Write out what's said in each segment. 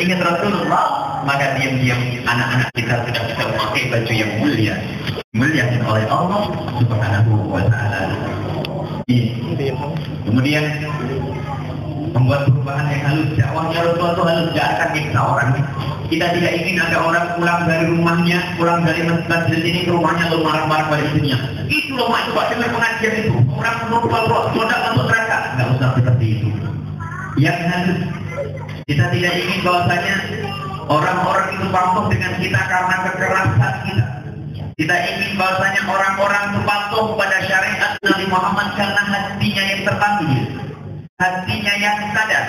ingat Rasulullah, maka diam-diam anak-anak kita sudah bisa memakai baju yang mulia. Mulia oleh Allah Subhanahu wa taala. Kemudian membuat perubahan yang halus. Dakwahnya Rasulullah itu halus, tidak akan nyiksa orang. Kita tidak ingin ada orang pulang dari rumahnya, pulang dari masjid ini ke rumahnya lalu marah-marah pada istrinya. Itu loh mak coba dengan pengajian itu. Orang menumpang roh, sudah masuk neraka. Tidak usah seperti itu. Yang halus. Kita tidak ingin bahwasanya orang-orang itu patuh dengan kita karena kekerasan kita. Kita ingin bahwasanya orang-orang itu patuh pada syariat Nabi Muhammad karena hatinya yang terpanggil hatinya yang sadar.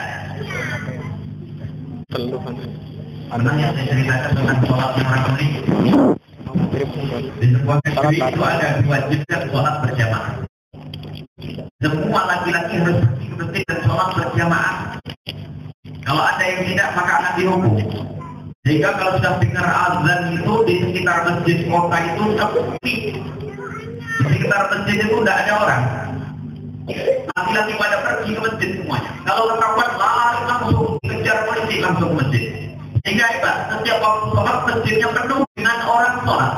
Pernah yang saya ceritakan tentang sholat orang ini. Di sebuah negeri itu ada diwajibkan sholat berjamaah. Semua laki-laki harus masjid dan sholat berjamaah. Kalau ada yang tidak, maka akan dihukum. Sehingga kalau sudah dengar azan itu di sekitar masjid kota itu sepi. Di sekitar masjid itu tidak ada orang. Laki-laki pada pergi ke masjid semuanya. Kalau ketahuan lari langsung kejar polisi langsung ke masjid. Sehingga hebat, setiap waktu sholat masjidnya penuh dengan orang sholat.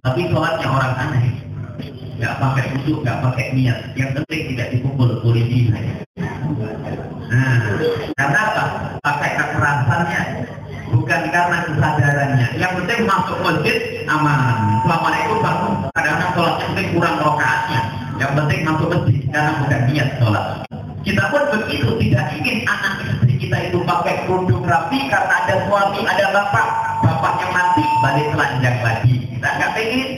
Tapi sholatnya orang aneh. Gak pakai usul, gak pakai niat. Yang penting tidak dipukul polisi saja. Karena apa? Pakai kekerasannya. Bukan karena kesadarannya. Yang penting masuk masjid aman. Selama itu kadang-kadang sholatnya mungkin kurang rokaatnya yang penting masuk masjid karena bukan niat sholat. Kita pun begitu tidak ingin anak istri kita itu pakai kerudung rapi karena ada suami, ada bapak. Bapaknya mati, balik telanjang lagi. Kita nggak ingin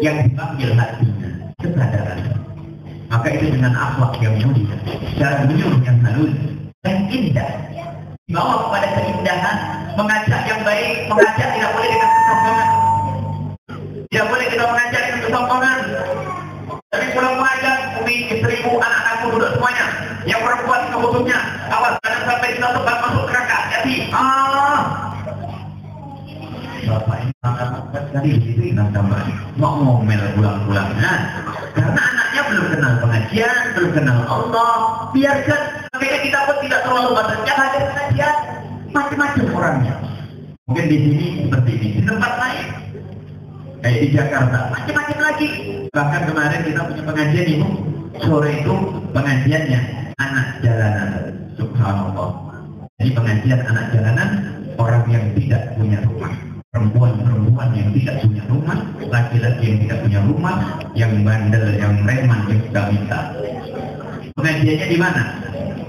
yang dipanggil hatinya, kesadaran. Maka itu dengan akhlak yang mulia, cara menyuruh yang halus dan indah. Dibawa kepada keindahan, mengajak yang baik, mengajak tidak boleh dengan kesombongan. Tidak boleh kita mengajak dengan kesombongan. Tapi pulang mengajar, umi, istriku, anak-anakku duduk semuanya. Yang perempuan khususnya, awas jangan sampai kita terbang masuk neraka. Jadi, ah. Bapak ini sangat tadi itu ingat tambah. Mau ngomel pulang-pulang. Nah, karena anaknya belum kenal pengajian, belum kenal Allah. Biarkan. Makanya kita pun tidak terlalu batasnya hadir pengajian. Macam-macam orangnya. Mungkin di sini seperti ini. Di tempat lain kayak di Jakarta macam-macam lagi bahkan kemarin kita punya pengajian ibu sore itu pengajiannya anak jalanan subhanallah jadi pengajian anak jalanan orang yang tidak punya rumah perempuan-perempuan yang tidak punya rumah laki-laki yang tidak punya rumah yang bandel yang reman yang sudah minta pengajiannya di mana?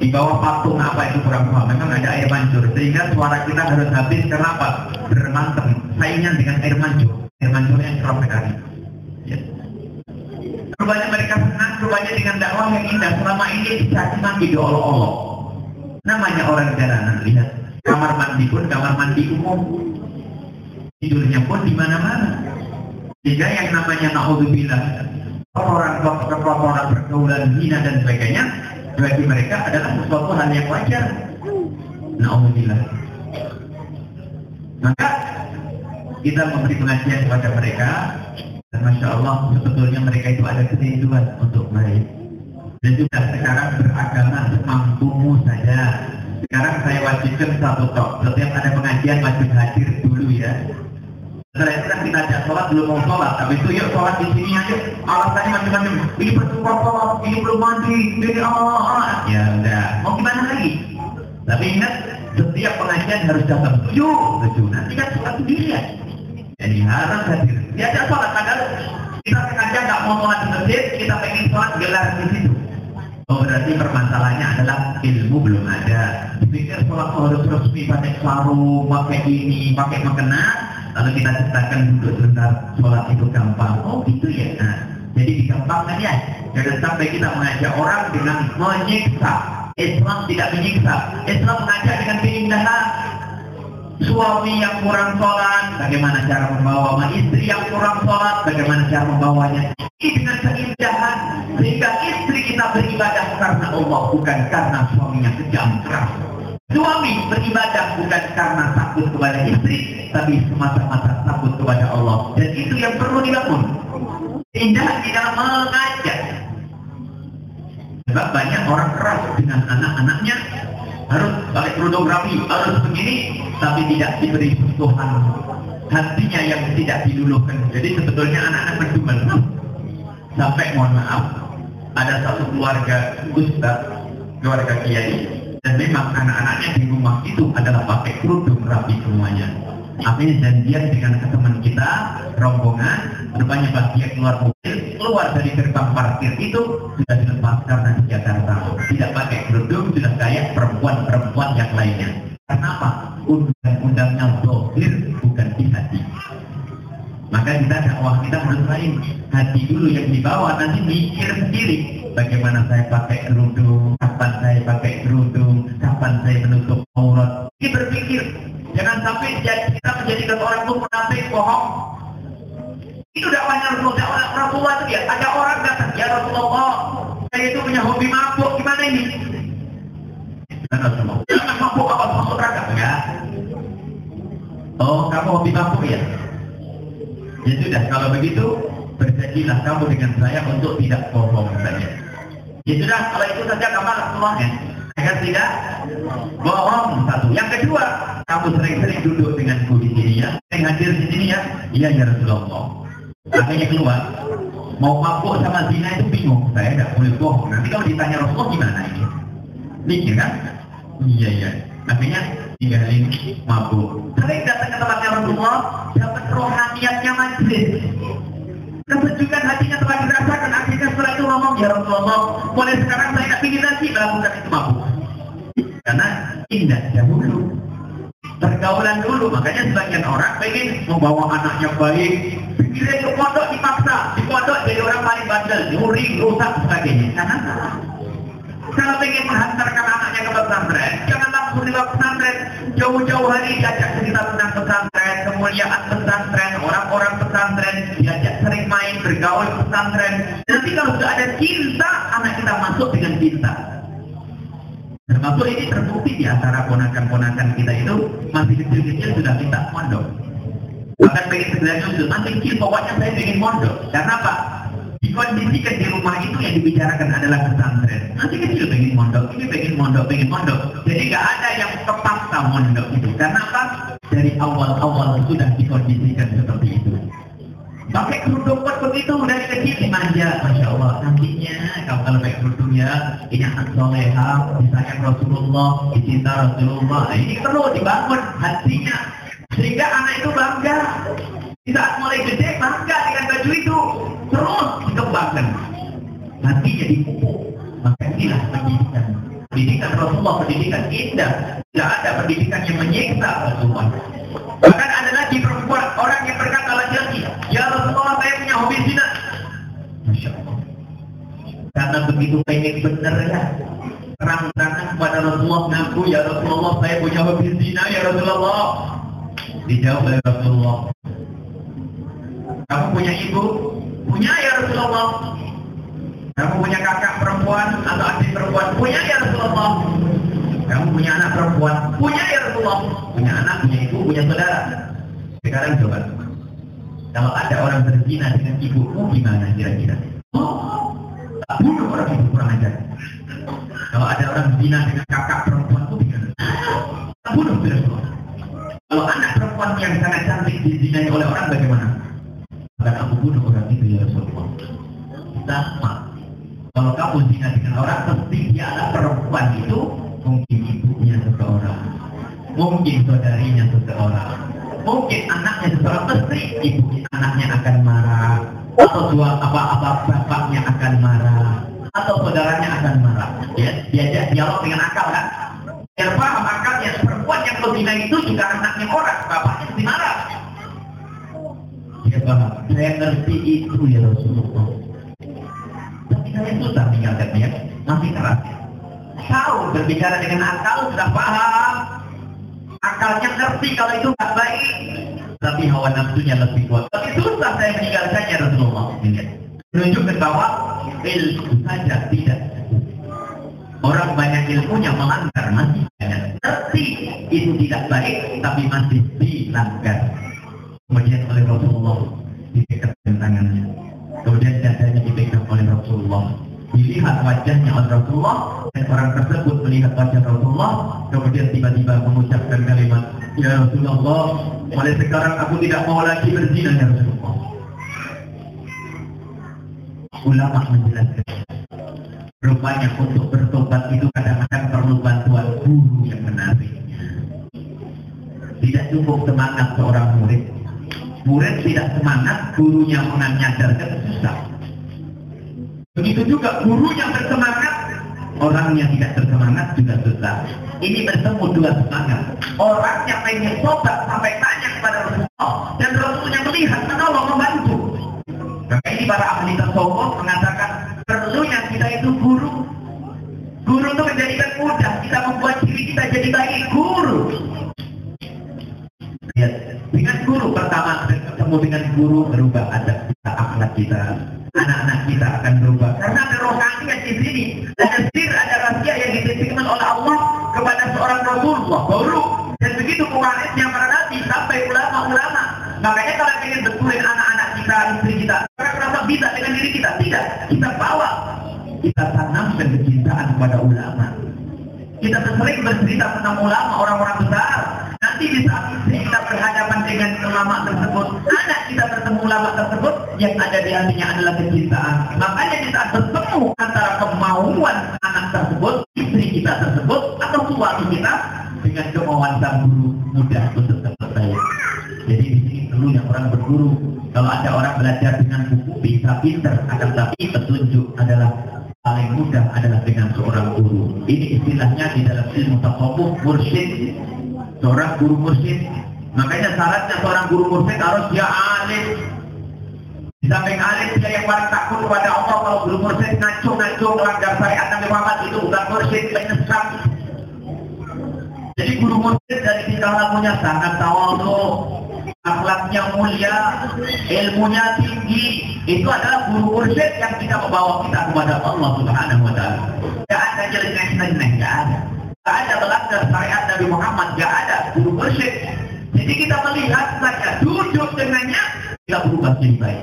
Di bawah patung apa itu kurang paham? Memang ada air mancur. Sehingga suara kita harus habis. Kenapa? Bermantem. Saingan dengan air mancur. Air mancurnya cerah sekali. Ya. rupanya mereka senang rupanya dengan dakwah yang indah. Selama ini dicaci maki diolok-olok namanya orang jalanan lihat. Kamar mandi pun kamar mandi umum. Tidurnya pun di mana-mana sehingga yang namanya naudzubillah orang orang pergaulan zina dan sebagainya bagi mereka adalah sesuatu hal yang wajar. Naudzubillah. Maka kita memberi pengajian kepada mereka dan masya Allah sebetulnya mereka itu ada kerinduan untuk baik dan juga sekarang beragama semampumu saja. Sekarang saya wajibkan satu tok. Setiap ada pengajian wajib hadir dulu ya kan kita ajak sholat belum mau sholat. Tapi itu yuk sholat di sini aja alasannya macam-macam. Ini pertemuan sholat ini belum mandi ini Allah ah. ya udah mau gimana lagi? Tapi ingat setiap pengajian harus datang tujuh. Tujuh. Nanti kan sholat sendirian. Jadi harus hadir. Diajak sholat padahal kita sengaja nggak mau sholat di masjid kita pengen sholat gelar di situ. Oh berarti permasalahannya adalah ilmu belum ada. Pikir sholat harus resmi pakai sarung, pakai ini, pakai mukena. Lalu kita ceritakan duduk sebentar, sholat itu gampang. Oh gitu ya. Nah, jadi digampangkan ya. Jangan sampai kita mengajak orang dengan menyiksa. Islam tidak menyiksa. Islam mengajak dengan keindahan. Suami yang kurang sholat, bagaimana cara membawa istri yang kurang sholat, bagaimana cara membawanya. Ini dengan keindahan sehingga istri kita beribadah karena Allah bukan karena suaminya kejam keras. Suami beribadah bukan karena takut kepada istri, tapi semata-mata takut kepada Allah. Dan itu yang perlu dibangun. Indah di dalam mengajak. Sebab banyak orang keras dengan anak-anaknya, harus balik rapi, harus begini, tapi tidak diberi sentuhan hatinya yang tidak diluluhkan. Jadi sebetulnya anak-anak berdumel. Sampai mohon maaf, ada satu keluarga Ustaz, keluarga Kiai, dan memang anak-anaknya di rumah itu adalah pakai kerudung rapi semuanya. Akhirnya janjian dengan teman kita, rombongan, rupanya pas dia keluar mobil, keluar dari gerbang parkir itu sudah dilepas karena di Jakarta. Tidak pakai kerudung, sudah kayak perempuan-perempuan yang lainnya. Kenapa? Undang-undangnya dohir bukan di hati. Maka kita dakwah kita harus lain. Hati dulu yang dibawa, nanti mikir sendiri. Bagaimana saya pakai kerudung, kapan saya pakai kerudung, saya menutup aurat. Ini berpikir, Jangan sampai kita menjadikan orang itu munafik, bohong. Itu dakwahnya Rasulullah. Rasulullah itu ya. Ada orang datang, ya Rasulullah, saya itu punya hobi mabuk, gimana ini? Dan Rasulullah, jangan mabuk apa masuk neraka ya. Oh, kamu hobi mabuk ya? Ya sudah, kalau begitu berjanjilah kamu dengan saya untuk tidak bohong saja. Ya sudah, kalau itu saja kamu Rasulullah ya. Agar tidak bohong satu. Yang kedua, kamu sering-sering duduk denganku di sini ya, sering hadir di sini ya. Iya ya Rasulullah. Akhirnya keluar, mau mabuk sama zina itu bingung. Saya tidak boleh bohong. Nanti kalau ditanya Rasulullah gimana ini? Mikir kan? Iya iya. Akhirnya tinggalin mabuk. Sering datang ke tempatnya Rasulullah, dapat rohaniatnya majlis. Kesejukan hatinya telah dirasakan. Akhirnya setelah itu ngomong, ya Rasulullah, mulai sekarang saya tidak ingin lagi melakukan itu mabuk. Karena indah dahulu. Pergaulan dulu, makanya sebagian orang pengen membawa anaknya baik, pikirin ke pondok dipaksa, di pondok jadi orang paling bandel, nyuri, rusak, sebagainya. Karena kalau pengen menghantarkan anaknya ke pesantren, jangan langsung di pesantren. Jauh-jauh hari diajak cerita tentang pesantren, kemuliaan pesantren, orang-orang pesantren, diajak sering main, bergaul pesantren. Nanti kalau sudah ada cinta, anak kita masuk dengan cinta. Termasuk ini terbukti di antara ponakan-ponakan kita itu masih kecil-kecil sudah minta mondok. Bahkan pengen segera nyusul, masih kecil pokoknya saya ingin mondok. Karena apa? Dikondisikan di rumah itu yang dibicarakan adalah pesantren. Nanti kecil pengen mondok, ini pengen mondok, pengen mondok. Jadi nggak ada yang kepaksa mondok itu. Karena apa? Dari awal-awal sudah dikondisikan seperti. Pakai kerudung pun begitu dari kecil dimanja, masya Allah. Nantinya kamu kalau pakai kerudung ya, ini anak soleha, disayang Rasulullah, dicinta Rasulullah. Nah, ini perlu dibangun hatinya sehingga anak itu bangga. Di mulai gede bangga dengan baju itu, terus dikembangkan. Hatinya dipupuk. Maka inilah pendidikan. Pendidikan Rasulullah, pendidikan indah. Tidak ada pendidikan yang menyiksa Rasulullah. Bahkan ada lagi perempuan, orang yang berkata lagi-lagi, Ya Rasulullah saya punya hobi. Masya Allah. Karena begitu pengen benar ya. Terang-terangan kepada Rasulullah ngaku, Ya Rasulullah saya punya hobi zina, Ya Rasulullah. Dijawab oleh Rasulullah. Kamu punya ibu? Punya ya Rasulullah. Kamu punya kakak perempuan atau adik perempuan? Punya ya Rasulullah. Kamu punya anak perempuan? Punya ya Rasulullah. Punya anak, punya ibu, punya saudara. Sekarang coba. Kalau ada orang berzina dengan ibumu gimana kira-kira? Oh, bunuh orang itu kurang ajar. Kalau ada orang berzina dengan kakak perempuan itu gimana? Bunuh Rasulullah. Kalau anak perempuan yang sangat cantik dizinai oleh orang bagaimana? Akan aku bunuh orang itu ya Rasulullah. Sama. Kalau kamu zina dengan orang, pasti dia anak perempuan itu mungkin ibunya seseorang, mungkin saudarinya seseorang, mungkin anaknya seseorang, pasti ibu anaknya akan marah, atau tua apa-apa bapaknya akan marah, atau saudaranya akan marah. Ya, diajak dialog dengan akal kan? Biar paham akalnya perempuan yang berzina itu juga anaknya orang, bapaknya mesti marah. Dia paham, saya ngerti itu ya Rasulullah. Tapi saya susah meninggalkannya, masih keras. Tahu berbicara dengan akal sudah paham. Akalnya ngerti kalau itu nggak baik. Tapi hawa nafsunya lebih kuat. Tapi susah saya meninggalkannya Rasulullah. Menunjukkan bahwa ilmu saja tidak Orang banyak ilmunya melanggar masih banyak. Ngerti itu tidak baik, tapi masih dilanggar. Kemudian oleh Rasulullah dipegang tangannya. Kemudian dadanya dipegang oleh Rasulullah. Dilihat wajahnya oleh Rasulullah melihat wajah Rasulullah, kemudian tiba-tiba mengucapkan kalimat, Ya Rasulullah, mulai sekarang aku tidak mau lagi berzina ya Rasulullah. Ulama menjelaskan, rupanya untuk bertobat itu kadang-kadang perlu bantuan guru yang menarik. Tidak cukup semangat seorang murid. Murid tidak semangat, gurunya mengajarkan susah. Begitu juga guru yang bersemangat, orang yang tidak bersemangat juga susah. Ini bertemu dua semangat. Orang yang pengen tobat sampai tanya kepada Rasulullah dan Rasulnya melihat menolong membantu. Maka ini para ahli tasawuf mengatakan perlunya kita itu guru. Guru itu menjadikan mudah kita membuat diri kita jadi baik. Guru. Ya, dengan guru pertama ketemu dengan guru berubah adab kita, akhlak kita, anak-anak Rasulullah baru. Dan begitu pewarisnya para nabi sampai ulama-ulama. Makanya kalau ingin betulin anak-anak kita, istri kita, mereka merasa bisa dengan diri kita. Tidak, kita bawa. Kita tanamkan kecintaan kepada ulama. Kita sering bercerita tentang ulama, orang-orang besar. Nanti di saat kita berhadapan dengan ulama tersebut, anak kita bertemu ulama tersebut, yang ada di hatinya adalah kecintaan. Makanya saat bertemu antara kemauan anak tersebut, istri kita tersebut, atau suami kita, dengan kemauan sang guru mudah untuk selesai. Jadi di sini perlu yang orang berguru. Kalau ada orang belajar dengan buku bisa pinter, akan tapi petunjuk adalah paling mudah adalah dengan seorang guru. Ini istilahnya di dalam ilmu tasawuf mursyid. Seorang guru mursyid. Makanya syaratnya seorang guru mursyid harus dia alim. Di samping alim dia yang paling takut kepada Allah kalau guru mursyid ngaco-ngaco melanggar syariat Nabi Muhammad itu bukan mursyid penyesat. Jadi guru mursyid dari tingkah lakunya sangat tawadhu, akhlaknya mulia, ilmunya tinggi. Itu adalah guru mursyid yang bisa membawa kita kepada Allah Subhanahu wa taala. Enggak ada jelek-jelek, enggak ada. Enggak ada melanggar syariat Nabi Muhammad, enggak ada guru mursyid. Jadi kita melihat saja duduk dengannya kita berubah jadi baik.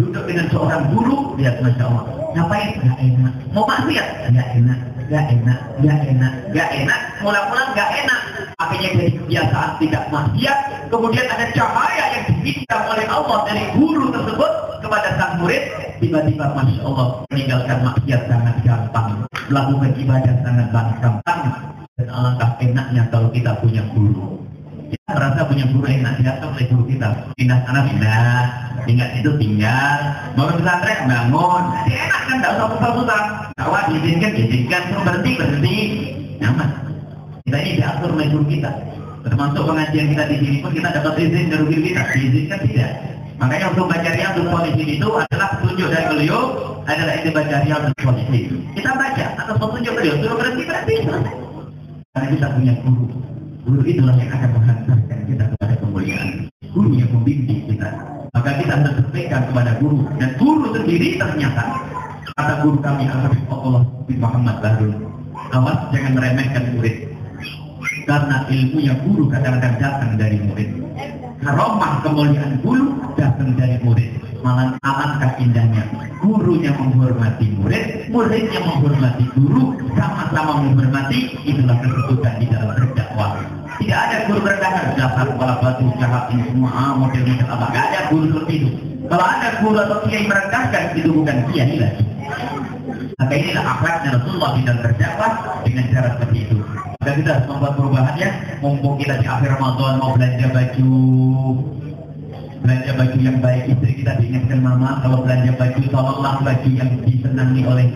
Duduk dengan seorang guru, lihat Masya Allah. Ngapain? Gak enak. Mau maksiat? Gak enak. Gak enak. Gak enak. Gak enak. Mula-mula gak enak. Akhirnya jadi kebiasaan tidak maksiat. Kemudian ada cahaya yang diberikan oleh Allah dari guru tersebut kepada sang murid. Tiba-tiba Masya Allah meninggalkan maksiat sangat gampang. Melakukan ibadah sangat gampang. Dan alangkah enaknya kalau kita punya guru. Kita merasa punya guru enak diatur oleh guru kita. Pindah sana pindah, tinggal itu tinggal, bangun pesantren bangun. Jadi enak kan, tidak usah susah-susah. Kawan diizinkan, suruh berhenti, berhenti. Nyaman. Kita ini diatur oleh guru kita. Termasuk pengajian kita di sini pun kita dapat izin dari guru kita, diizinkan tidak. Makanya untuk baca riyadul sholihin itu adalah petunjuk dari beliau adalah ini baca riyadul sholihin. Kita baca atas petunjuk beliau, suruh berhenti, berhenti, selesai. Karena kita punya guru. Guru itulah yang akan menghantarkan kita kepada kemuliaan. Guru yang membimbing kita. Maka kita harus berpegang kepada guru. Dan guru sendiri ternyata, kata guru kami Allah bin Muhammad Bahrul, awas jangan meremehkan murid. Karena ilmunya guru kadang-kadang datang dari murid. Karomah kemuliaan guru datang dari murid. Malah alangkah indahnya gurunya menghormati murid, muridnya menghormati guru, sama-sama menghormati, itulah kesetujuan di dalam berdakwah. Tidak ada guru berdakwah dasar kepala batu jahat ini semua ah, model-model apa. Tidak ada guru seperti itu. Kalau ada guru atau kiai merendahkan itu bukan kiai lagi. Maka inilah akhlaknya Rasulullah di dalam berdakwah dengan cara seperti itu. Maka kita harus membuat perubahannya. Mumpung kita di akhir Ramadan mau belanja baju, belanja baju yang baik istri kita diingatkan mama kalau belanja baju tolonglah baju yang disenangi oleh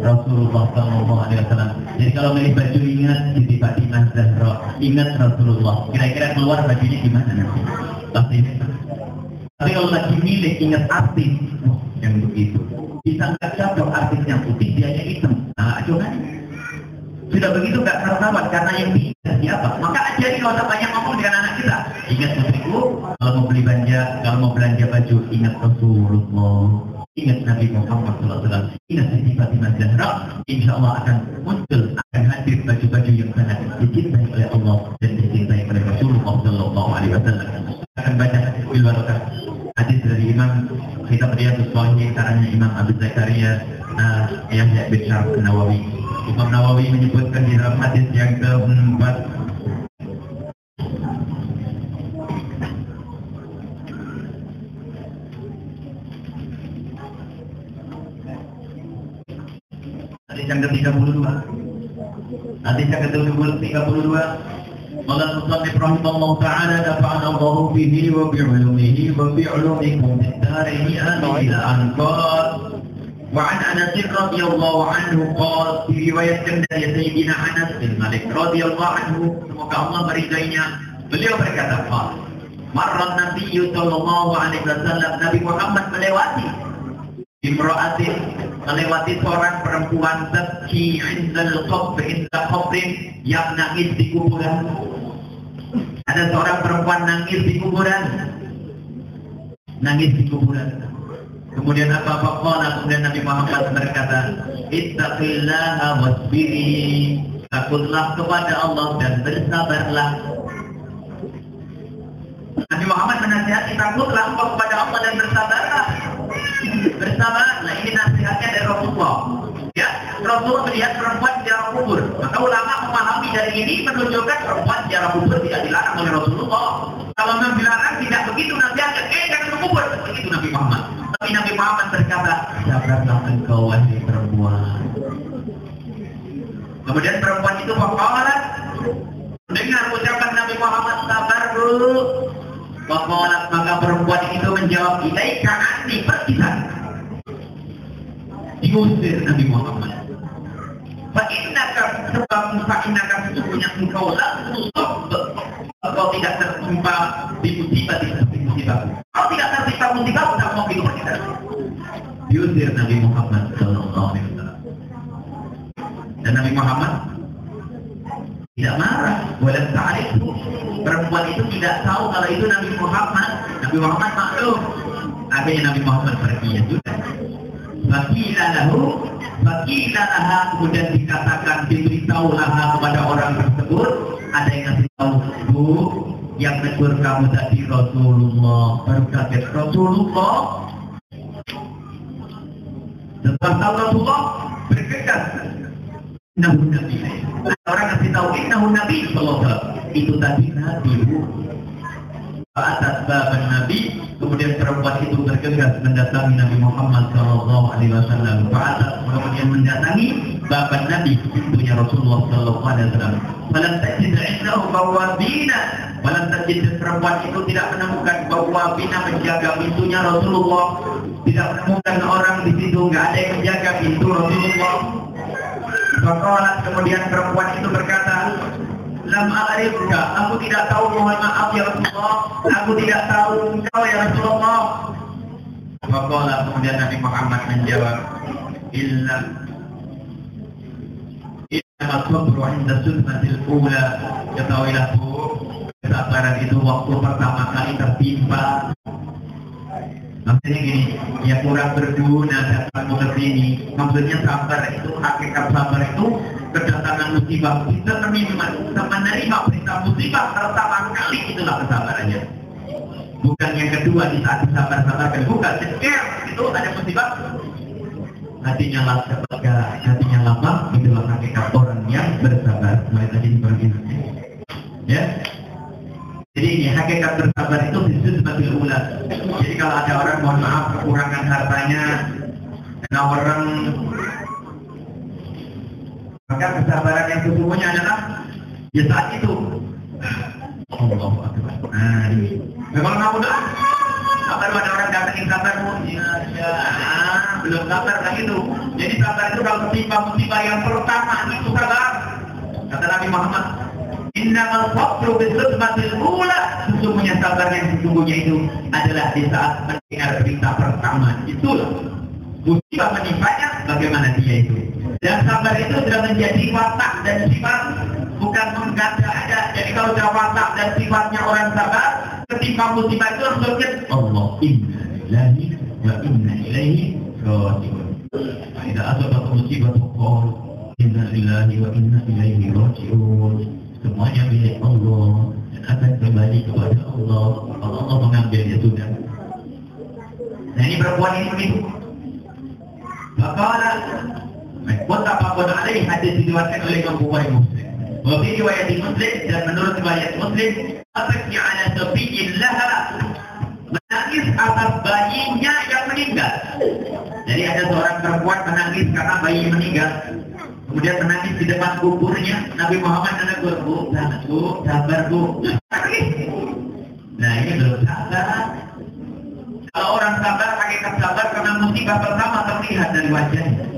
Rasulullah Sallallahu Alaihi Wasallam. Jadi kalau milih baju ingat Siti Fatimah Zahra, ingat Rasulullah. Kira-kira keluar bajunya gimana nanti? Pasti. Tapi kalau lagi milih ingat artis, oh, yang begitu. Bisa nggak cocok artisnya putih, dia hitam. Nah, acuan. Sudah begitu nggak karuan karena yang bisa siapa? Maka ajari kalau banyak ngomong dengan anak kita. Ingat putriku, kalau mau beli belanja, kalau mau belanja baju, ingat Rasulullah. Ingat Nabi Muhammad SAW. Ingat Siti Fatimah Zahra. Insya Allah akan muncul, akan hadir baju-baju yang sangat dicintai oleh Allah dan dicintai oleh Rasulullah Sallallahu Alaihi Wasallam. Akan baca hadis bilbarokah. Hadis dari Imam Kitab Riyadus Shalihin karanya Imam Abu Zakaria uh, Yahya bin Syaraf Nawawi Imam Nawawi menyebutkan di dalam hadis yang keempat Hadis yang ke-32 Hadis yang ke-32 قال المصنف رحمه الله تعالى نفعنا الله به وبعلومه وبعلومكم في الدارين آمين إلى أن قال وعن أنس رضي الله عنه قال في رواية dari Sayyidina Anas bin Malik radhiyallahu anhu semoga Allah meridainya beliau berkata qal marra Nabi sallallahu alaihi wasallam Nabi Muhammad melewati imra'atin melewati seorang perempuan tabki indal qabr inda qabrin yang nangis di kuburan. Ada seorang perempuan nangis di kuburan. Nangis di kuburan. Kemudian apa apa qala kemudian Nabi Muhammad berkata ittaqillaha wasbiri. Takutlah kepada Allah dan bersabarlah. Nabi Muhammad menasihati takutlah kepada Allah dan bersabarlah. Bersabarlah. Ini nasihatnya dari Rasulullah ya Rasulullah melihat perempuan di dalam kubur. Maka ulama memahami dari ini menunjukkan perempuan di dalam kubur tidak dilarang oleh Rasulullah. Kalau memang dilarang tidak begitu nasihatnya eh jangan berkubur begitu Nabi Muhammad. Tapi Nabi Muhammad berkata sabarlah engkau wahai perempuan. Kemudian perempuan itu faqalat dengar ucapan Nabi Muhammad sabar dulu. Faqalat maka perempuan itu menjawab ilaika anni pergi sana diusir Nabi Muhammad. Fa'innaka sebab fa'innaka sesungguhnya engkau la tusab Engkau tidak tertimpa di musibah di musibah. Kalau tidak tertimpa musibah sudah mau hidup kita Diusir Nabi Muhammad Sallallahu Alaihi Wasallam. Dan Nabi Muhammad tidak marah. Walau ta'arif Perempuan itu tidak tahu kalau itu Nabi Muhammad. Nabi Muhammad maklum. Akhirnya Nabi Muhammad pergi ya sudah Fakila lahu Fakila laha kemudian dikatakan diberitahu laha kepada orang tersebut ada yang ngasih tahu bu yang menegur kamu tadi Rasulullah kaget Rasulullah setelah tahu Rasulullah bergegas Innahu Nabi. Orang kasih tahu Innahu Nabi itu tadi Nabi atas baban Nabi kemudian perempuan itu bergegas mendatangi Nabi Muhammad Shallallahu Alaihi Wasallam. Atas kemudian mendatangi baban Nabi pintunya Rasulullah Shallallahu Alaihi Wasallam. Falam tajid indahu bawabina. Falam tajid perempuan itu tidak menemukan bawabina menjaga pintunya Rasulullah. Tidak menemukan orang di situ nggak ada yang menjaga pintu Rasulullah. Maka kemudian perempuan itu berkata lam a'rifka aku tidak tahu mohon maaf ya Rasulullah. Aku tidak tahu engkau ya Rasulullah. Maka kemudian Nabi Muhammad menjawab illa illa sabru inda sulmatil ula. Ketahuilah bu kesabaran itu waktu pertama kali tertimpa. Maksudnya gini, ya kurang berguna datang ke sini. Maksudnya sabar itu, hakikat sabar itu kedatangan musibah. Kita menerima, kita menerima perintah musibah pertama kali itulah kesabarannya. Bukan yang kedua di saat sabar-sabar bukan. Jadi itu ada musibah. Hatinya lama, hatinya lama, itulah hakikat orang yang bersabar. Mulai tadi diperginya. Ya, jadi ini hakikat bersabar itu disebut sebagai ulat. Jadi kalau ada orang mohon maaf kekurangan hartanya, dan orang maka kesabaran yang sesungguhnya adalah ya saat itu. Allah. Nah. Memang kamu dah. Apa ada orang datangin kabarmu? Ya, ya. Ah, belum sabar lagi itu. Jadi sabar itu kalau ketimpa musibah yang pertama itu sabar. Kata Nabi Muhammad, Innamal sabru bisudmatil ula Sesungguhnya sabar yang sesungguhnya itu adalah di saat mendengar berita pertama Itulah musibah menimpanya bagaimana dia itu Dan sabar itu sudah menjadi watak dan sifat Bukan mengada ada Jadi kalau sudah watak dan sifatnya orang sabar Ketika musibah itu harus berkata Allah inna lillahi wa inna ilaihi rajiun. Tidak ada musibah Qul inna lillahi wa inna ilaihi rajiun. Semuanya milik Allah. Akan kembali kepada Allah. Kalau Allah mengambil ya sudah nah ini perempuan ini begitu Bakalah Muttafaqun alaih hadis diriwayatkan oleh Imam Bukhari Muslim. Wa fi riwayat Muslim dan menurut riwayat Muslim, "Ataknya ala sabiyillaha menangis atas bayinya yang meninggal. Jadi ada seorang perempuan menangis karena bayi meninggal. Kemudian menangis di depan kuburnya. Nabi Muhammad menegur, bu, bu, sabar bu. Nah ini belum sabar. Kalau orang sabar, hakikat sabar karena musibah pertama terlihat dari wajahnya.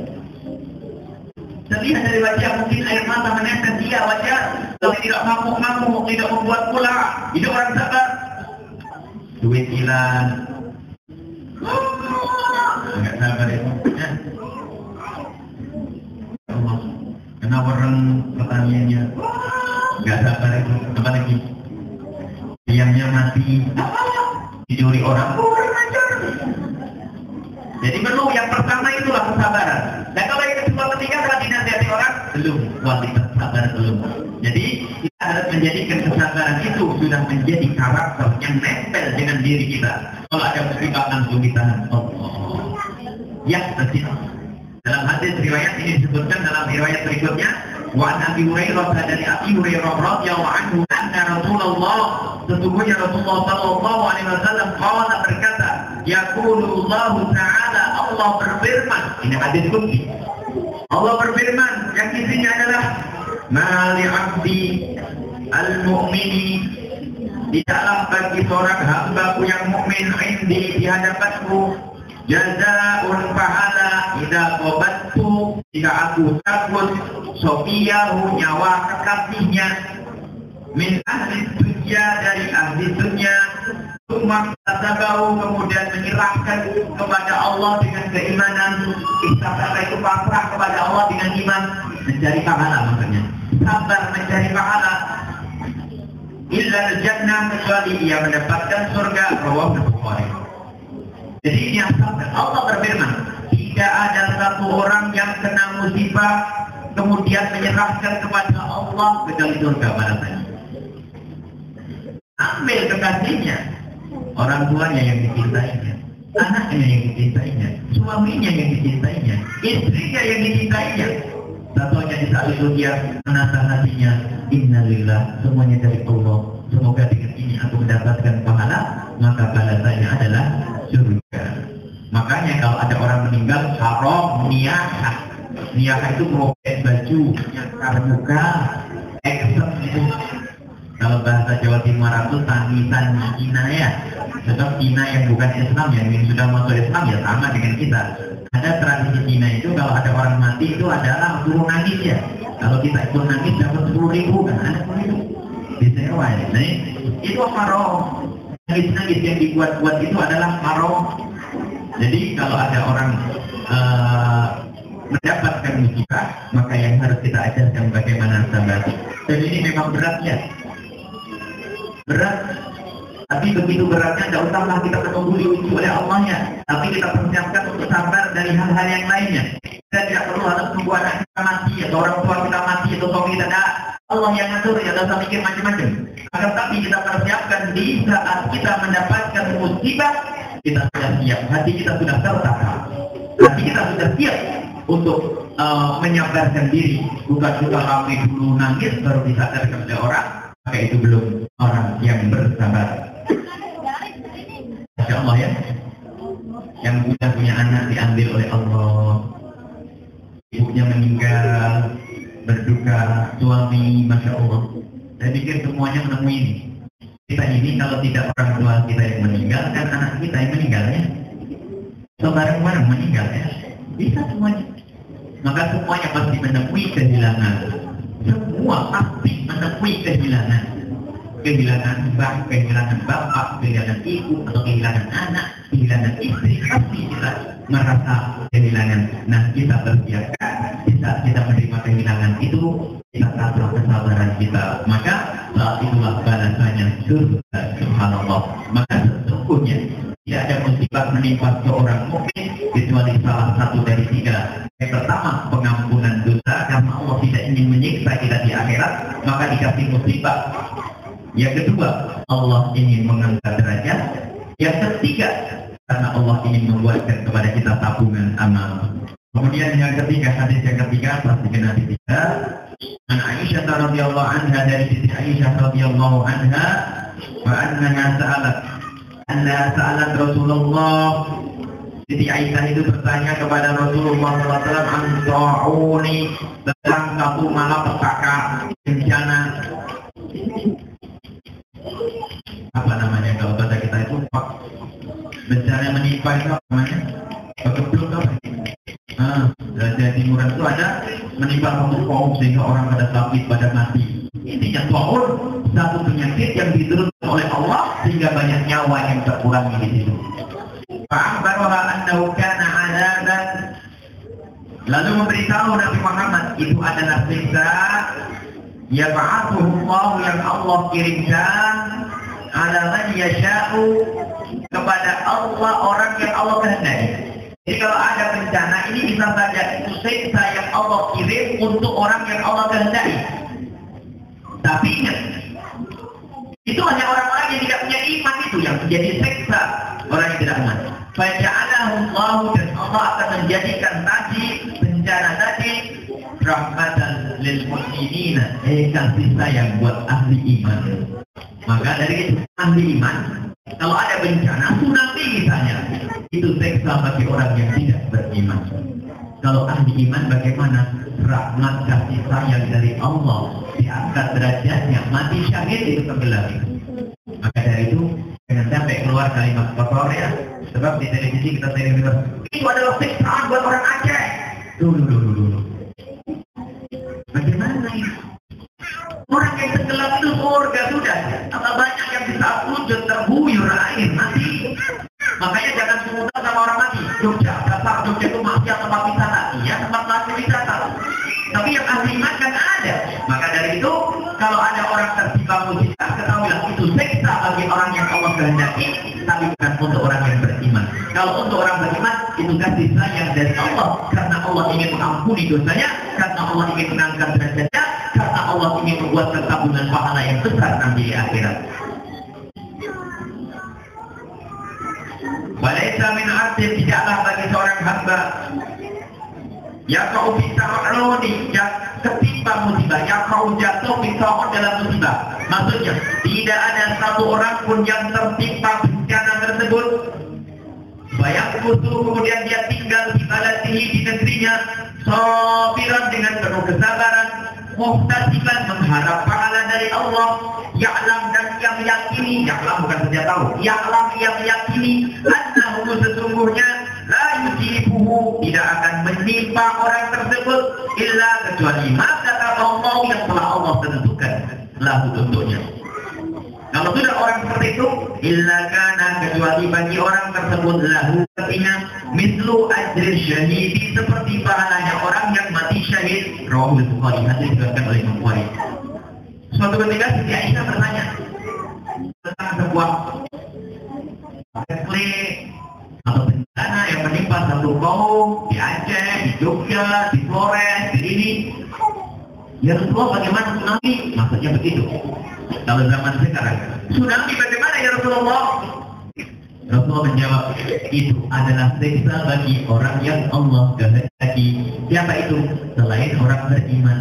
Terlihat dari wajah mungkin air mata menetes dia. Wajah. Tapi tidak mampu-mampu, tidak membuat pula. Itu orang sabar. Duit hilang. Nggak sabar itu ya. Allah. Kenapa orang pertanyaannya nggak sabar itu apa lagi? Diamnya mati. Dicuri orang jadi perlu yang pertama itulah kesabaran. Dan kalau yang kedua ketiga setelah dinasihati orang belum. Kualitas sabar belum. Jadi kita harus menjadikan kesabaran itu sudah menjadi karakter yang nempel dengan diri kita. Kalau ada musibah langsung kita oh, ya berarti. Dalam hadis riwayat ini disebutkan dalam riwayat berikutnya wa Abi Hurairah dari Abi Hurairah radhiyallahu anhu anna Rasulullah sesungguhnya Rasulullah sallallahu alaihi wasallam qala berkata yaqulullah taala Allah berfirman. Ini hadis kunci. Allah berfirman yang isinya adalah mali abdi al-mu'mini. Di dalam bagi seorang hambaku yang mukmin indi di hadapanku jazaun pahala idza qabattu jika aku takut sofiyahu nyawa kekasihnya. Min ahli dunia dari ahli dunia Umat tatabau kemudian menyerahkan kepada Allah dengan keimanan. Istabara itu pasrah kepada Allah dengan iman. Mencari pahala maksudnya. Sabar mencari pahala. Illa jannah kecuali ia mendapatkan surga. Rawah Bukhari. Jadi ini sabar Allah berfirman Tidak ada satu orang yang kena musibah Kemudian menyerahkan kepada Allah Kecuali surga balasannya Ambil kekasihnya orang tuanya yang dicintainya, anaknya yang dicintainya, suaminya yang dicintainya, istrinya yang dicintainya. Satunya di saat itu dia menata hatinya, Innalillah, semuanya dari Allah. Semoga dengan ini aku mendapatkan pahala, maka balasannya adalah surga. Makanya kalau ada orang meninggal, haram niyah. Niyah itu merobek baju, nyakar muka, eksem kalau bahasa Jawa Timur itu tangisan ya. Sebab Cina yang bukan Islam yang sudah masuk Islam ya sama dengan kita. Ada tradisi Cina itu kalau ada orang mati itu adalah suruh nangis ya. Kalau kita ikut nangis dapat sepuluh ribu kan? Disewa ya. Nah, itu haram. Nangis-nangis yang dibuat-buat itu adalah haram. Jadi kalau ada orang uh, mendapatkan musibah maka yang harus kita ajarkan bagaimana sabar dan ini memang berat ya berat. Tapi begitu beratnya tidak usahlah kita menunggu diuji oleh Allahnya. Tapi kita persiapkan untuk sabar dari hal-hal yang lainnya. Kita tidak perlu harus menunggu anak kita mati atau orang tua kita mati atau suami kita. Tidak Allah yang ngatur ya tidak usah mikir macam-macam. Akan tapi kita persiapkan di saat kita mendapatkan musibah kita sudah siap. Hati kita sudah tertata. Hati kita sudah siap untuk uh, menyabarkan diri. Bukan suka ramai dulu nangis baru disadarkan oleh orang. Maka itu belum orang yang bersabar. Masya Allah ya. Yang punya punya anak diambil oleh Allah. Ibunya meninggal, berduka, suami, Masya Allah. Saya pikir semuanya menemui ini. Kita ini kalau tidak orang tua kita yang meninggal, kan anak kita yang meninggal ya. So bareng-bareng meninggal ya. Bisa semuanya. Maka semuanya pasti menemui kehilangan semua pasti menemui kehilangan kehilangan mbah, kehilangan bapak, kehilangan ibu atau kehilangan anak, kehilangan istri pasti kita merasa kehilangan. Nah kita bersiapkan kita kita menerima kehilangan itu kita taruh kesabaran kita. Maka saat itulah balasannya surga subhanallah. Maka sesungguhnya tidak ada musibah menimpa seorang mukmin kecuali salah satu dari tiga. Yang pertama pengampunan dosa karena Allah tidak ingin menyiksa kita di akhirat maka dikasih musibah. Yang kedua Allah ingin mengangkat derajat. Yang ketiga karena Allah ingin membuatkan kepada kita tabungan amal. Kemudian yang ketiga, hadis yang ketiga, perhatikan hadis tiga. An Aisyah radhiyallahu anha dari sisi Aisyah radhiyallahu anha wa annaha sa'alat anna sa'alat Rasulullah Siti Aisyah itu bertanya kepada Rasulullah SAW Anto'uni tentang satu malapetaka bencana apa namanya kalau kata kita itu bencana menimpa itu apa namanya? Kegeblok apa? Nah, dari timuran itu ada menimpa satu kaum sehingga orang pada sakit pada mati. Intinya tahun satu penyakit yang diturunkan oleh Allah sehingga banyak nyawa yang terkurangi di situ. Fa'akbaroha annahu kana adaban Lalu memberitahu Nabi Muhammad itu adalah siksa ya Allah yang Allah kirimkan ala man yasha'u kepada Allah orang yang Allah kehendaki. Jadi kalau ada bencana ini bisa saja itu siksa yang Allah kirim untuk orang yang Allah kehendaki. Tapi ingat, itu hanya orang-orang yang tidak punya iman itu yang menjadi siksa orang yang tidak iman. Allah dan Allah akan menjadikan tadi bencana tadi rahmatan lil muslimina eh kasih sayang buat ahli iman. Maka dari itu ahli iman kalau ada bencana tsunami misalnya itu seksa bagi orang yang tidak beriman. Kalau ahli iman bagaimana? Rahmat kasih sayang dari Allah diangkat derajatnya mati syahid itu tenggelam. Maka dari itu jangan sampai keluar kalimat kotor ya. Sebab di televisi kita sering dengar itu adalah siksaan buat orang Aceh. Dulu dulu yang tenggelam itu surga sudah. Apa banyak yang bisa dan terbuyur air mati. Makanya jangan semudah sama orang mati. Jogja, dasar Jogja itu masih tempat wisata. Iya, tempat masuk wisata. Tapi yang ahli iman kan ada. Maka dari itu, kalau ada orang tertimpa musibah, ketahuilah itu seksa bagi orang yang Allah kehendaki, tapi bukan untuk orang yang beriman. Kalau untuk orang beriman, itu kasih sayang dari Allah, karena Allah ingin mengampuni dosanya, karena Allah ingin mengangkat derajatnya, Allah ingin membuat ketabungan pahala yang besar nanti di akhirat. Walaisa min abdin tidaklah bagi seorang hamba Ya kau bisa roni yang ketimpa musibah, ya kau jatuh bisa dalam musibah. Maksudnya tidak ada satu orang pun yang tertimpa bencana tersebut. Bayang kutu kemudian dia tinggal di balatihi di negerinya, sopiran dengan penuh kesabaran, muhtasiban mengharap pahala dari Allah. Ya'lam dan yang meyakini ya'lam bukan saja tahu. Ya'lam yang meyakini annahu sesungguhnya la yusibuhu tidak akan menimpa orang tersebut illa kecuali maka Allah yang telah Allah tentukan. Lahu tentunya kalau sudah orang seperti itu illa kana kecuali bagi orang tersebut lahu. Artinya mislu ajri syahidi seperti pahalanya orang yang mati syahid rawahul bukhari hadis diriwayatkan oleh Imam Bukhari suatu ketika Siti Aisyah bertanya tentang sebuah konflik atau bencana yang menimpa satu kaum di Aceh, di Jogja, di Flores, di ini. Ya Rasulullah bagaimana tsunami? Maksudnya begitu. Kalau zaman sekarang, tsunami bagaimana ya Rasulullah? Rasulullah menjawab, itu adalah siksa bagi orang yang Allah kehendaki. Siapa itu? Selain orang beriman,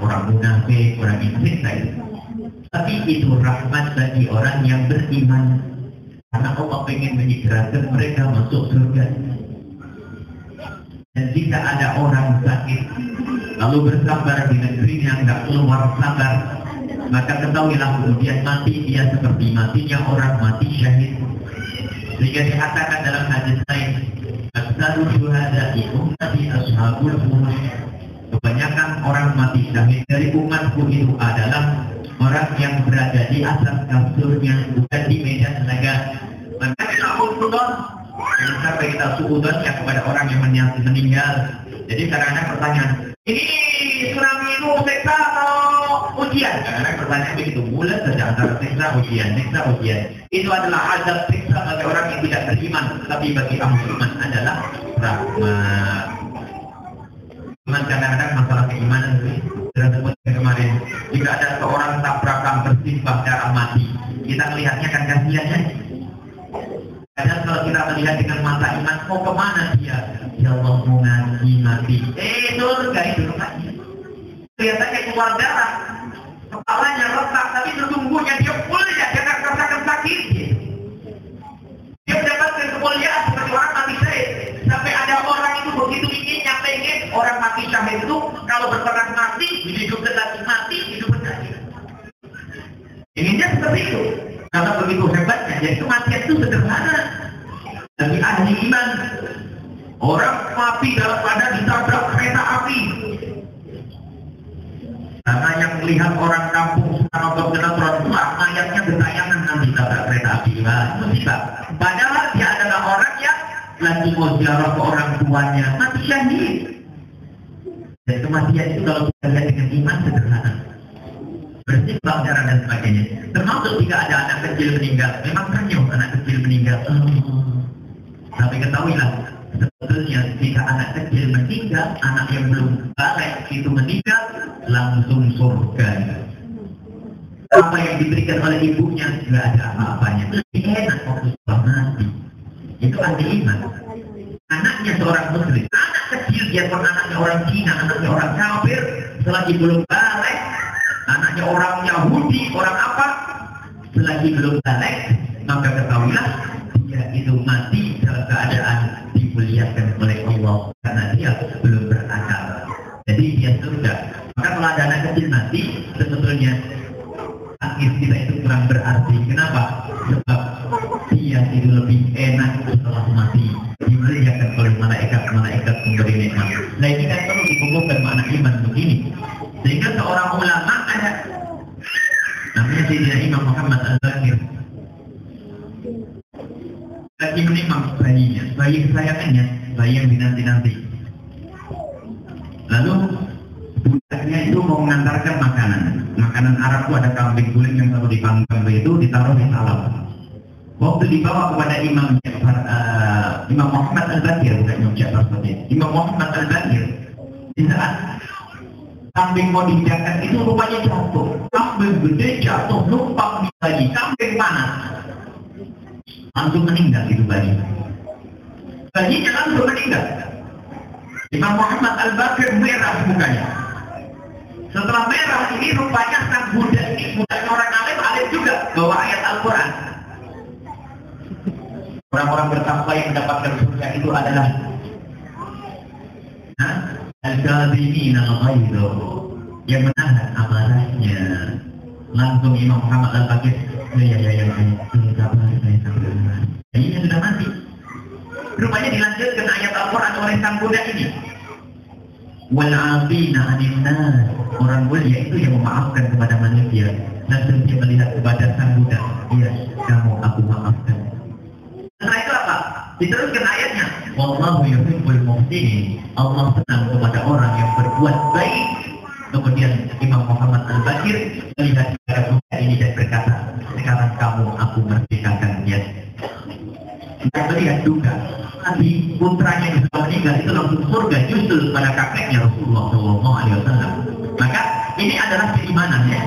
orang munafik, orang siksa itu. Tapi itu rahmat bagi orang yang beriman. Karena Allah ingin menyegerakan mereka masuk surga. Dan jika ada orang sakit, lalu bersabar di negeri yang tidak keluar sabar, maka ketahuilah kemudian mati dia seperti matinya orang mati syahid. Sehingga dikatakan dalam hadis lain, Aksaru syuhada'i ummati ashabul umur. Kebanyakan orang mati syahid dari umatku itu adalah orang yang berada di atas kasurnya bukan di medan laga maka kita suudon jangan kita suudon ya kepada orang yang meninggal. Jadi kadang-kadang pertanyaan ini tsunami itu seksa atau ujian. Karena pertanyaan begitu bulat terdampar siksa ujian, siksa ujian. Itu adalah azab siksa bagi orang yang tidak beriman, tapi bagi kamu beriman adalah rahmat. Cuman kadang-kadang masalah keimanan itu sudah kemarin. Jika ada seorang tabrakan tersimpah darah mati, kita melihatnya kan kasihan ya. Kadang kalau kita melihat dengan mata iman, mau ke mana dia? Ya Allah mengaji mati. Eh surga itu rumahnya kelihatannya keluar darah kepalanya retak, tapi sesungguhnya dia mulia dengan merasakan sakit. Dia mendapatkan kemuliaan seperti orang mati syahid. Sampai ada orang itu begitu ingin, yang pengen orang mati syahid itu kalau berperang mati, hidup lagi mati, hidup lagi. Inginnya seperti itu. Karena begitu hebatnya, jadi kematian itu sederhana. Bagi ahli iman, orang mati dalam keadaan ditabrak kereta api, karena yang melihat orang kampung sekarang berkenal tua, mayatnya bertayangan nanti tabrak kereta api. Nah, musibah. Padahal dia adalah orang yang lagi mau ziarah ke orang tuanya, mati syahid. Dan kematian itu kalau kita lihat dengan iman sederhana bersih pelajaran dan sebagainya. Termasuk jika ada anak kecil meninggal, memang ternyuh anak kecil meninggal. Oh. Tapi ketahuilah, sebetulnya jika anak kecil meninggal, anak yang belum balik itu meninggal, langsung surga. Apa yang diberikan oleh ibunya tidak ada apa-apanya. Lebih enak waktu sudah mati. Itu anti iman. Anaknya seorang muslim, anak kecil dia pun anaknya orang Cina, anaknya orang kafir, selagi belum balik, anaknya orang Yahudi, orang apa, selagi belum balik, maka ketahuilah dia itu mati dalam keadaan Allah karena dia belum berakal. Jadi dia surga. Maka kalau ada anak kecil mati, sebetulnya tangis kita itu kurang berarti. Kenapa? Sebab dia itu lebih enak setelah mati dimuliakan oleh malaikat-malaikat pemberi nikmat. Nah ini kan perlu dikumpulkan makna iman begini. Sehingga seorang ulama ada namanya Sayyidina Imam Muhammad Al-Bakir lagi menimang bayinya, bayi kesayangannya, bayi yang dinanti-nanti. Lalu budaknya itu mau mengantarkan makanan. Makanan Arab itu ada kambing guling yang selalu dipanggang begitu, ditaruh di salam. Waktu dibawa kepada Imam Ja'far, uh, Imam Muhammad Al-Bakir, bukan Imam Ja'far seperti Imam Muhammad Al-Bakir, di saat kambing mau dijakan itu rupanya jatuh. Kambing gede jatuh, numpang di kambing panas langsung meninggal itu bayi. Bayinya langsung meninggal. Imam Muhammad Al-Bakir merah mukanya. Setelah merah ini rupanya sang budak ini, budaknya orang alim, alim juga bawa ayat Al-Quran. Orang-orang bertakwa yang mendapatkan surga itu adalah Al-Kadhimina al-Ghaidu yang menahan amarahnya. Langsung Imam Muhammad Al-Bakir ya ya ya ya saya sabar ini sudah mati rupanya dilanjutkan ayat Al-Quran oleh sang budak ini. Wal afina orang mulia itu yang memaafkan kepada manusia. Dan dia melihat kepada sang budak iya kamu aku maafkan. Setelah itu apa? Diteruskan ayatnya. Wallahu yuhibbul muhsinin. Allah senang kepada orang yang berbuat baik. Kemudian Imam Muhammad Al-Bakir melihat kepada budak ini dan berkata kita melihat juga. Nabi putranya yang sudah meninggal itu langsung surga justru pada kakeknya Rasulullah SAW maka ini adalah keimanan ya.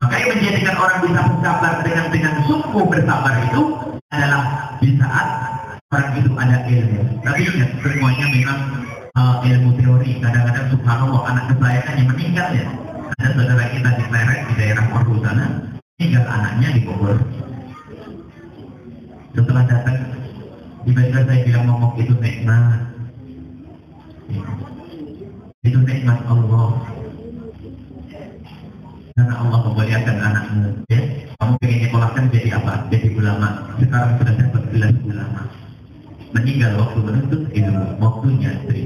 Maka yang menjadikan orang bisa bersabar dengan dengan sungguh bersabar itu adalah di saat orang itu ada ilmu. Tapi ingat semuanya memang uh, ilmu teori. Kadang-kadang subhanallah anak kesayangan yang meninggal ya. Ada saudara kita di Pleret di daerah Ordu sana tinggal anaknya di Bogor. Setelah datang tiba-tiba saya bilang ngomong itu nikmat. Itu nikmat Allah. Karena Allah memuliakan anakmu ya. Kamu ingin nyekolahkan jadi apa? Jadi ulama. Sekarang sudah dapat gelar ulama. Meninggal waktu menuntut ilmu waktunya istri.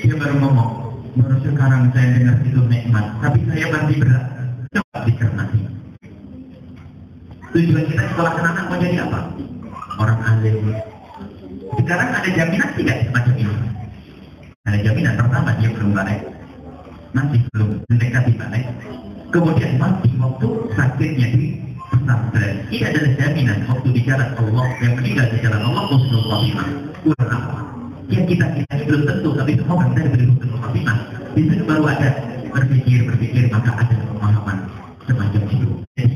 Dia baru ngomong baru sekarang saya dengar itu nikmat tapi saya masih berat. Coba dicermati. Tujuan kita sekolah anak mau jadi apa orang alim. Sekarang ada jaminan tidak semacam ini? Ada jaminan pertama dia belum balik. Masih belum mendekati balik. Kemudian mati waktu sakitnya di pesantren ini adalah jaminan waktu jalan Allah yang meninggal di jalan Allah Rasulullah Khotimah kurang apa? Yang kita kita belum tentu tapi semua kita diberi Rasulullah Khotimah di situ baru ada berpikir berpikir maka ada pemahaman semacam itu. Jadi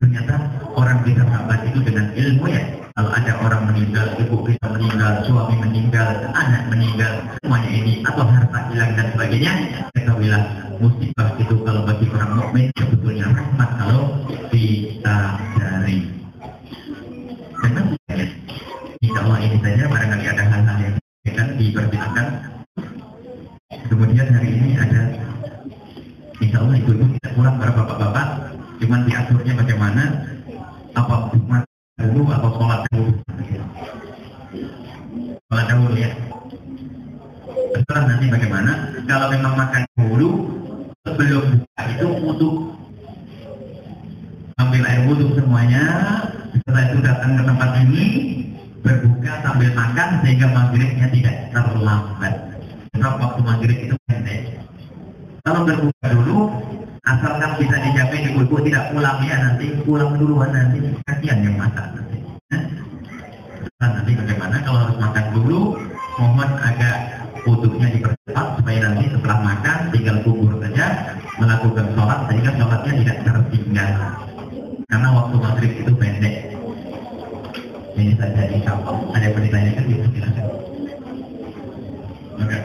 ternyata orang bisa sahabat itu dengan ilmu ya kalau ada orang meninggal ibu bisa meninggal suami meninggal anak meninggal semuanya ini atau harta hilang dan sebagainya ketahuilah musibah itu kalau bagi orang mukmin sebetulnya rahmat kalau disadari dan ya, insya Allah ini saja barangkali ada hal-hal yang akan diperbincangkan kemudian hari ini ada insya Allah ibu-ibu tidak pulang para bapak-bapak cuman nanti aturnya bagaimana? Apa dulu atau sholat dahulu? Sholat dahulu ya. Setelah nanti bagaimana? Kalau memang makan dulu sebelum buka itu untuk ambil air wudhu semuanya. Setelah itu datang ke tempat ini berbuka sambil makan sehingga maghribnya tidak terlambat. Sebab waktu maghrib itu pendek. Kalau berbuka dulu, asalkan bisa dijamin ibu-ibu tidak pulang ya nanti pulang duluan nanti. Kasihan yang masak nanti. Nah, nanti bagaimana? Kalau harus makan dulu, mohon agak wudhunya dipercepat supaya nanti setelah makan tinggal kubur saja melakukan sholat sehingga sholatnya tidak tertinggal. Karena waktu maghrib itu pendek. Ini saja insya Allah ada yang ditanyakan? Itu silakan. maka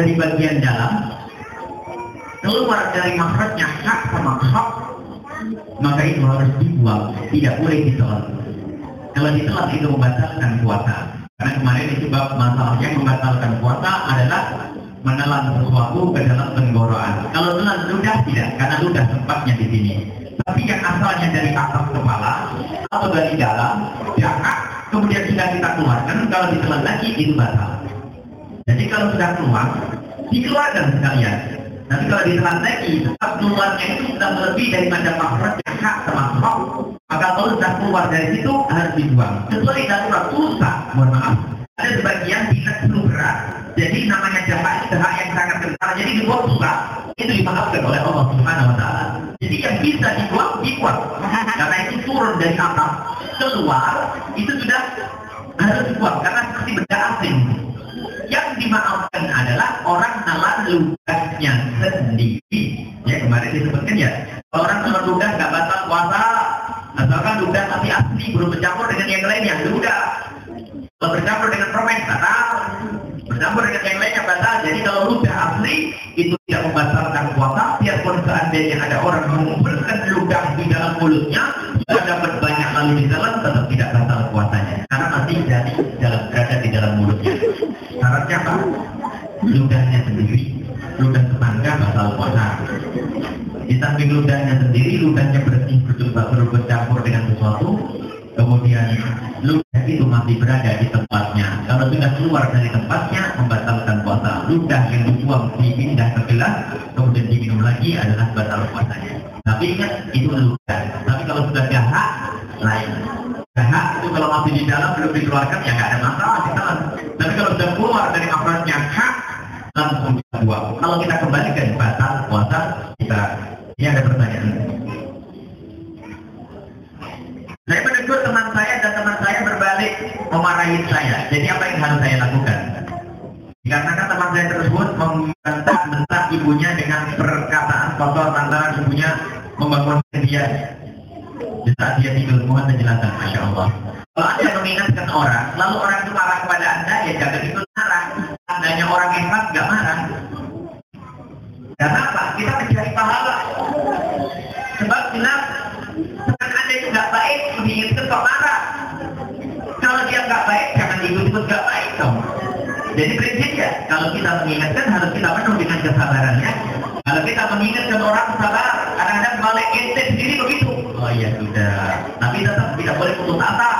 dari bagian dalam keluar dari makhrajnya hak sama hak maka itu harus dibuang tidak boleh ditelan kalau ditelan itu membatalkan puasa. Karena kemarin itu bab masalahnya membatalkan puasa adalah menelan sesuatu ke dalam tenggorokan kalau telan ludah tidak karena ludah tempatnya di sini. Tapi yang asalnya dari atas kepala atau dari dalam dahak kemudian sudah kita keluarkan kalau ditelan lagi itu batal jadi kalau sudah keluar, dikeluarkan sekalian. Nanti kalau ditelan lagi, tetap keluarnya itu sudah lebih daripada makhraj yang hak sama hak. Maka kalau sudah keluar dari situ harus dibuang. Kecuali darurat rusak, mohon maaf. Ada sebagian tidak perlu berat. Jadi namanya jahat itu hak yang sangat kental. Jadi dibuang susah. Itu dimaafkan oleh Allah Subhanahu Wa Taala. Jadi yang bisa dibuang, dibuang. Karena itu turun dari atas keluar, itu sudah harus dibuang karena seperti benda asing yang dimaafkan adalah orang nalar ludahnya sendiri. Ya kemarin disebutkan ya, orang nalar ludah nggak batal puasa, asalkan ludah tapi asli belum bercampur dengan yang lainnya, ludah. Kalau bercampur dengan permen batal, bercampur dengan yang lainnya batal. Jadi kalau ludah asli itu tidak membatalkan puasa, biarpun seandainya ada orang mengumpulkan ludah di dalam mulutnya, dapat banyak lalu di dalam, tetap tidak batal puasanya, karena masih jadi dalam berada di dalam mulutnya. Syaratnya apa? Ludahnya sendiri, ludah tetangga batal puasa. Di samping ludahnya sendiri, ludahnya bersih betul-betul bercampur dengan sesuatu, kemudian ludah itu masih berada di tempatnya. Kalau sudah keluar dari tempatnya, membatalkan puasa. Ludah yang dibuang dipindah ke gelas, kemudian diminum lagi adalah batal puasanya. Tapi ingat, itu ludah. Tapi kalau sudah jahat, lain. Jahat itu kalau masih di dalam belum dikeluarkan ya nggak ada masalah ditelan. Tapi kalau sudah keluar dari akhiratnya hak langsung kita buang. Kalau kita kembalikan batal puasa kita ini ada pertanyaan. Saya menegur teman saya dan teman saya berbalik memarahi saya. Jadi apa yang harus saya lakukan? Dikarenakan teman saya tersebut membentak-bentak ibunya dengan perkataan kotor lantaran ibunya membangunkan dia di dia tidur mohon penjelasan Masya Allah kalau anda mengingatkan orang lalu orang itu marah kepada anda ya jangan ikut marah andanya orang hebat gak marah karena apa? kita mencari pahala sebab jelas dengan anda itu gak baik mengingatkan kok marah kalau dia gak baik jangan ikut-ikut gak baik dong jadi prinsipnya kalau kita mengingatkan harus kita penuh dengan kesabarannya kalau kita mengingatkan orang sabar kadang-kadang balik ente sendiri begitu Oh iya sudah. Tapi tetap tidak boleh putus asa.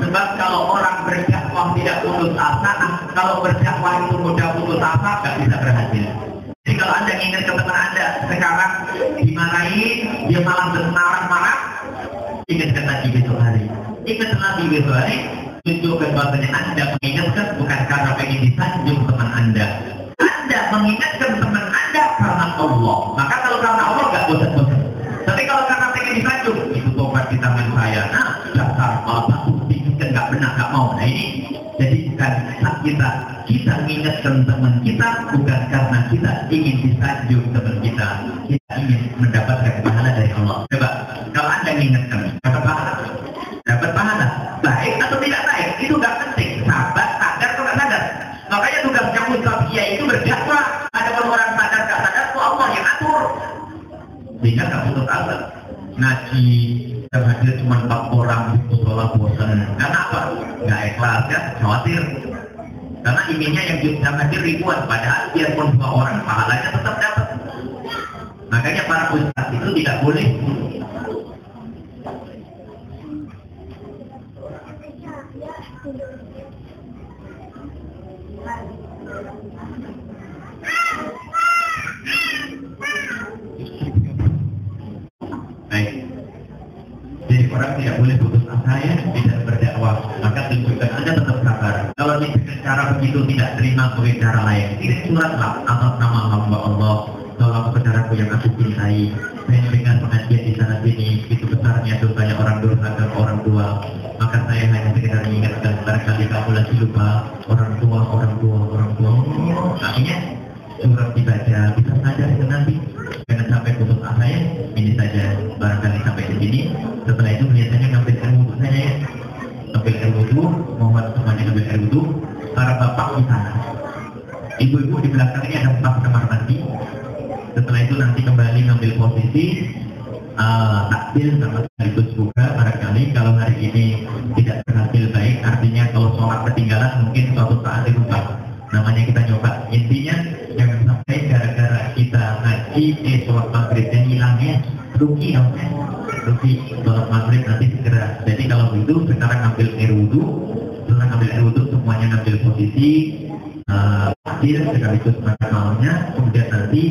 Sebab kalau orang berdakwah tidak putus asa, kalau berdakwah itu mudah putus asa, nggak bisa berhasil. Jadi kalau anda ingin ke teman anda sekarang dimarahin dia malah bermarah-marah ingatkan lagi besok hari ingat lagi besok hari tunjukkan bahwasanya anda mengingatkan bukan karena pengen disanjung teman anda anda mengingatkan mengingatkan teman kita bukan karena kita ingin disanjung teman kita. Kita ingin mendapatkan pahala dari Allah. Coba kalau anda mengingatkan dapat pahala? Dapat pahala. Baik atau tidak baik itu nggak penting. Sabar sadar atau nggak sadar? Makanya tugas kamu kia itu berdakwah. Ada orang sadar nggak sadar itu Allah yang atur. Sehingga nggak putus asa ngaji yang hadir cuma empat orang itu sholat bosan karena apa? Nggak ikhlas kan khawatir inginnya yang hadir ribuan. Padahal biarpun dua orang. Pahalanya tetap dapat. Makanya para ustaz itu tidak boleh. Baik. Jadi orang tidak boleh putus asa ya, tidak berdakwah. Maka tunjukkan Anda tetap sabar. Kalau dengan cara begitu tidak terima cara lain, kirim suratlah atas nama hamba Allah. Tolong saudaraku yang aku cintai. Saya dengar pengajian di sana sini, itu besarnya dosanya orang durhaka orang tua. Maka saya hanya sekedar mengingatkan barangkali kamu lagi lupa orang tua, orang tua, orang tua. Akhirnya surat dibaca, bisa saja Ibu-ibu di belakang ini ada empat kamar mandi. Setelah itu nanti kembali ngambil posisi uh, takbil sama sekaligus buka barangkali. Kalau hari ini tidak berhasil baik artinya kalau sholat ketinggalan mungkin suatu saat dibuka. Namanya kita nyoba. Intinya jangan sampai gara-gara kita ngaji eh sholat maghribnya hilangnya rugi kan rugi sholat maghrib nanti segera. Jadi kalau begitu sekarang ngambil air wudhu. Setelah ngambil air wudhu semuanya ngambil posisi hadir sekaligus makan malamnya kemudian nanti